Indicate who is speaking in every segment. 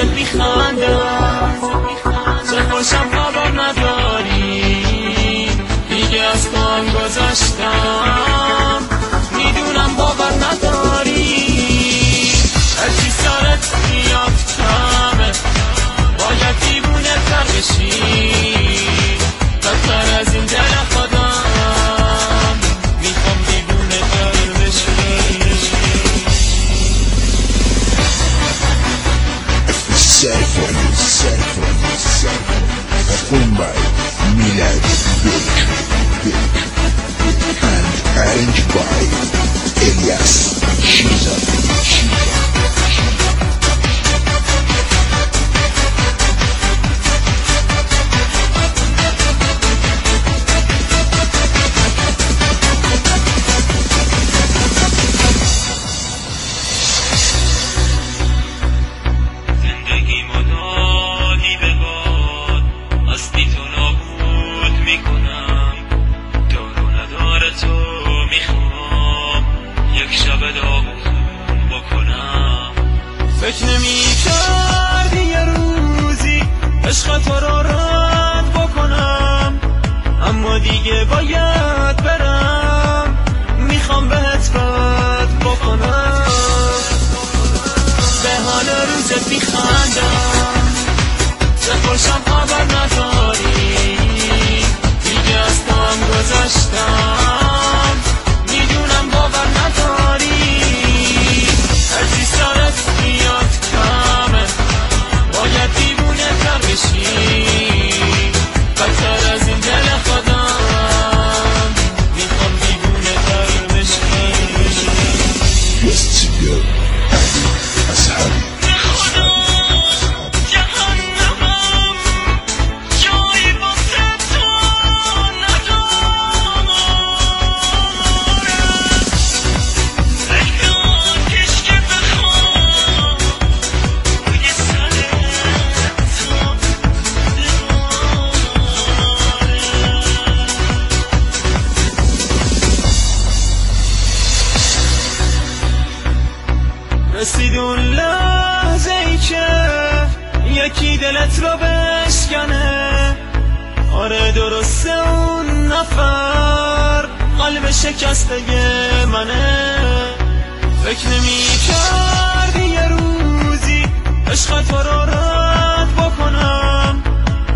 Speaker 1: should be hunger. رسید اون لحظه ای که یکی دلت رو بشکنه. آره درست اون نفر قلب شکسته منه. فکر نمی کردی یه روزی عشق تو رو رد بکنم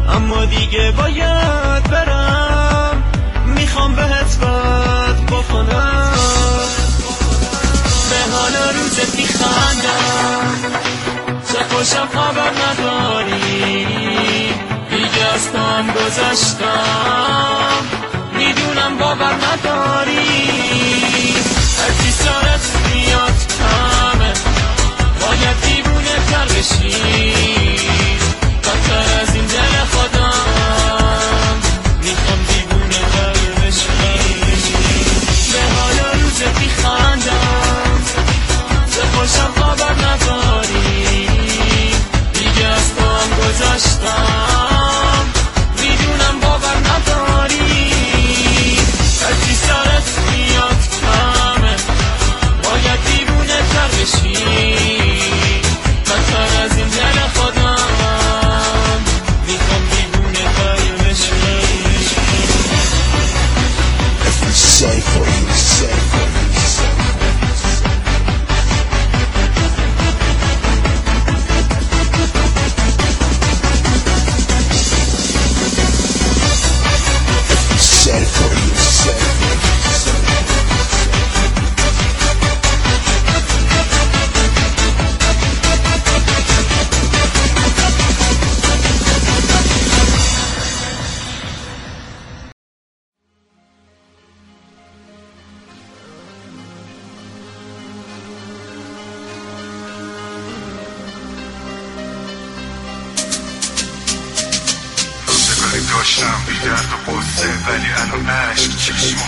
Speaker 1: اما دیگه باید برم. می‌خوام بهت بد بکنم به حالا روز باشم خبر نداری. دیگه از تو هم گذشتم. می‌دونم باور نداری. هرچی
Speaker 2: سارت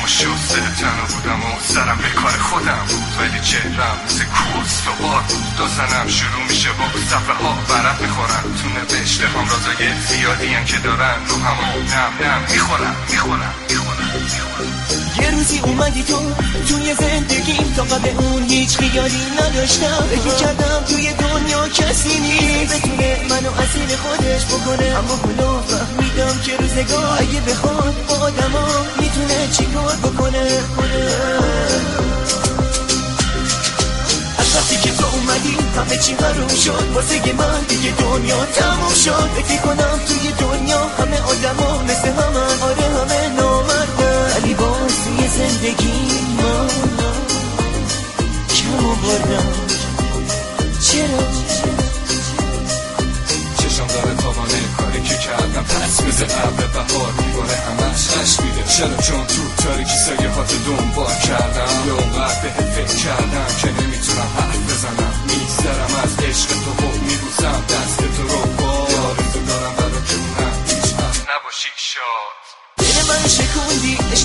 Speaker 2: و شسته تنها بودم و سرم به کار خودم بود. ولی چهرم مثل کورس و بار بود دو زنم شروع میشه با صفحه ها برم می‌خورم تو نوشته هم رازای زیادی هم که دارن رو همو نم نم می‌خورم می‌خورم می‌خورم
Speaker 3: یه روزی اومدی تو توی زندگیم تا قبل اون هیچ خیالی نداشتم. فکر کردم توی دنیا کسی نیست. بتونه منو اصیل خودش بکنه. اما حالا فهمیدم که روزگار اگه بخواد آدم ها آدما می‌تونه چیکار بکنه. از وقتی که تو اومدی همه چی حروم شد. واسه من دیگه دنیا تموم شد. فکر کنم توی دنیا همه آدما مثل همه آره همه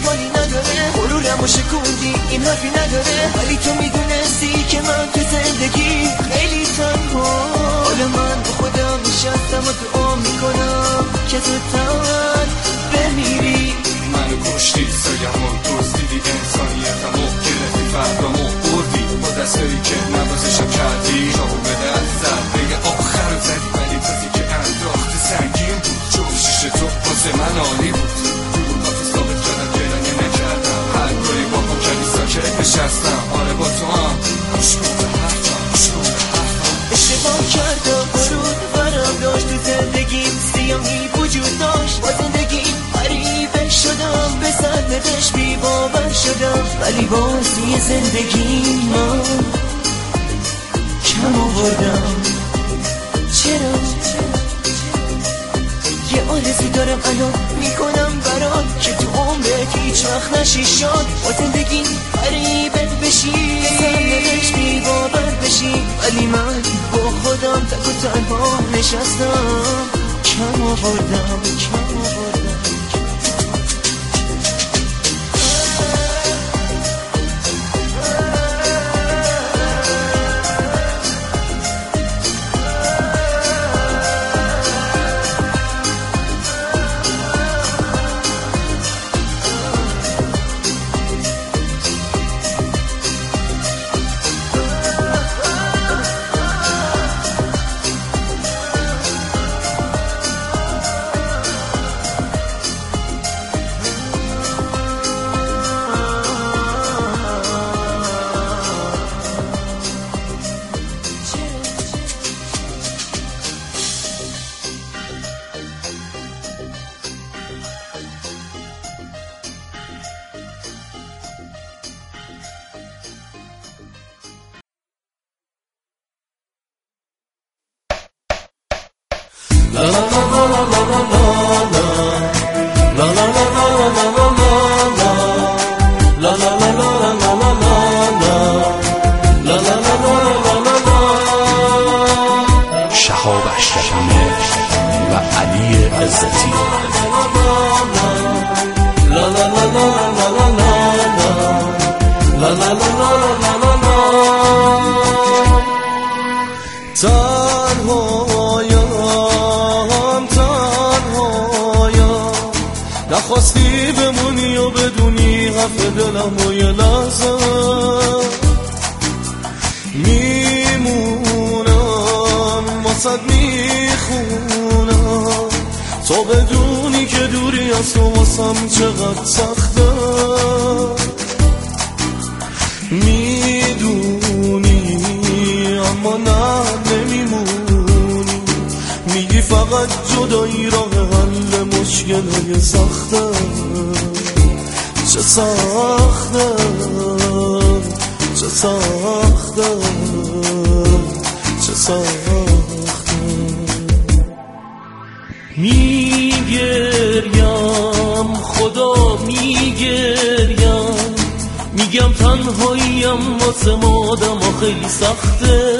Speaker 3: اشکالی نداره غرورم شکوندی این حرفی نداره. ولی تو می‌دونستی که من تو زندگی خیلی تنها. حالا من با خودم نشستم و دعا می‌کنم که زودتر بمیری.
Speaker 2: منو کشتی سایمو دزدیدی انسانیتمو گرفتی فردامو بردی با دستایی که نوازشم کردی چاقو به دست ضربه آخر رو زدی ولی تازی که انداختی سنگین بود. شیشه تو واسه من عالی نشستم. آره با تو هم. گوش کن به حرفم گوش کن به
Speaker 3: اشتباه کردم برود برم داشت. تو زندگیم سیاهی وجود داشت. با زندگیم غریبه شدم. به سرنوشت بی باور شدم. ولی باز زندگی من کم آوردم. چرا؟ یه آرزو دارم الان می‌کنم. که تو عمرت هیچ وقت نشی شاد. با زندگی غریبه بشی. سرنوشت بی باور بشی. ولی من با خودم تک و تنها نشستم. کم آوردم کم
Speaker 4: اشرفی و علی عزتی.
Speaker 5: تنهایم تنهایم نخواستی بمونی و بدونی حرف دلم و یه لحظه. میمونم واسد می‌خونم تا بدونی که دوری از تو واسم چقدر سخته. می‌دونی اما نه نمیمونی. میگی فقط جدایی راه حل مشکل سخته. چه سخته چه سخته چه سخته. میگریم خدا میگریم میگم تنهاییم واسه مادم و خیلی سخته.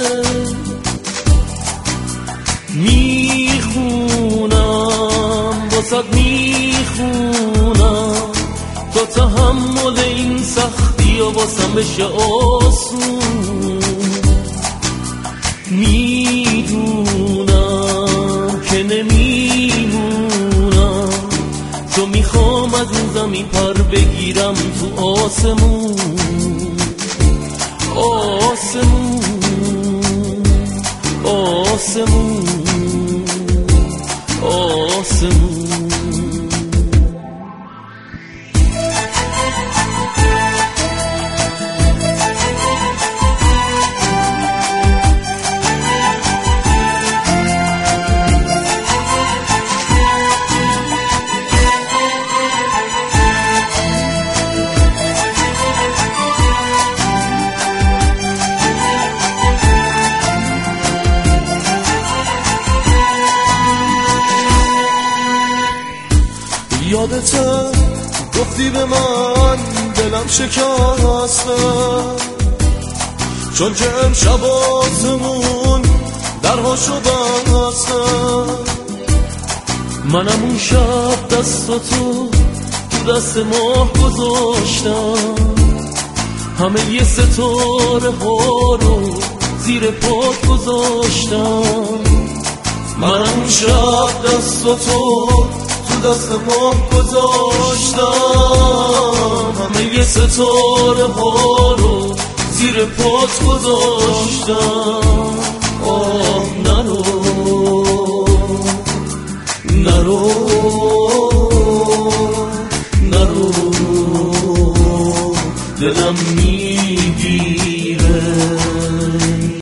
Speaker 5: می‌خونم واسد می‌خونم. تا تحمل این سختی و واسم بشه آسون. زمین پر بگیرم تو آسمون. آسمون. آسمون.
Speaker 6: گفتی به من دلم شکسته چون که امشب آسمون درهاشو بسته
Speaker 5: منم اون شب دست تو تو دست ماه گذاشتم. همه یه ستاره ها رو زیر پات گذاشتم. منم اون شب دست تو تو دست ماه گذاشتم. دیگه ستاره ها رو زیر پات گذاشتم. آه نرو. نرو.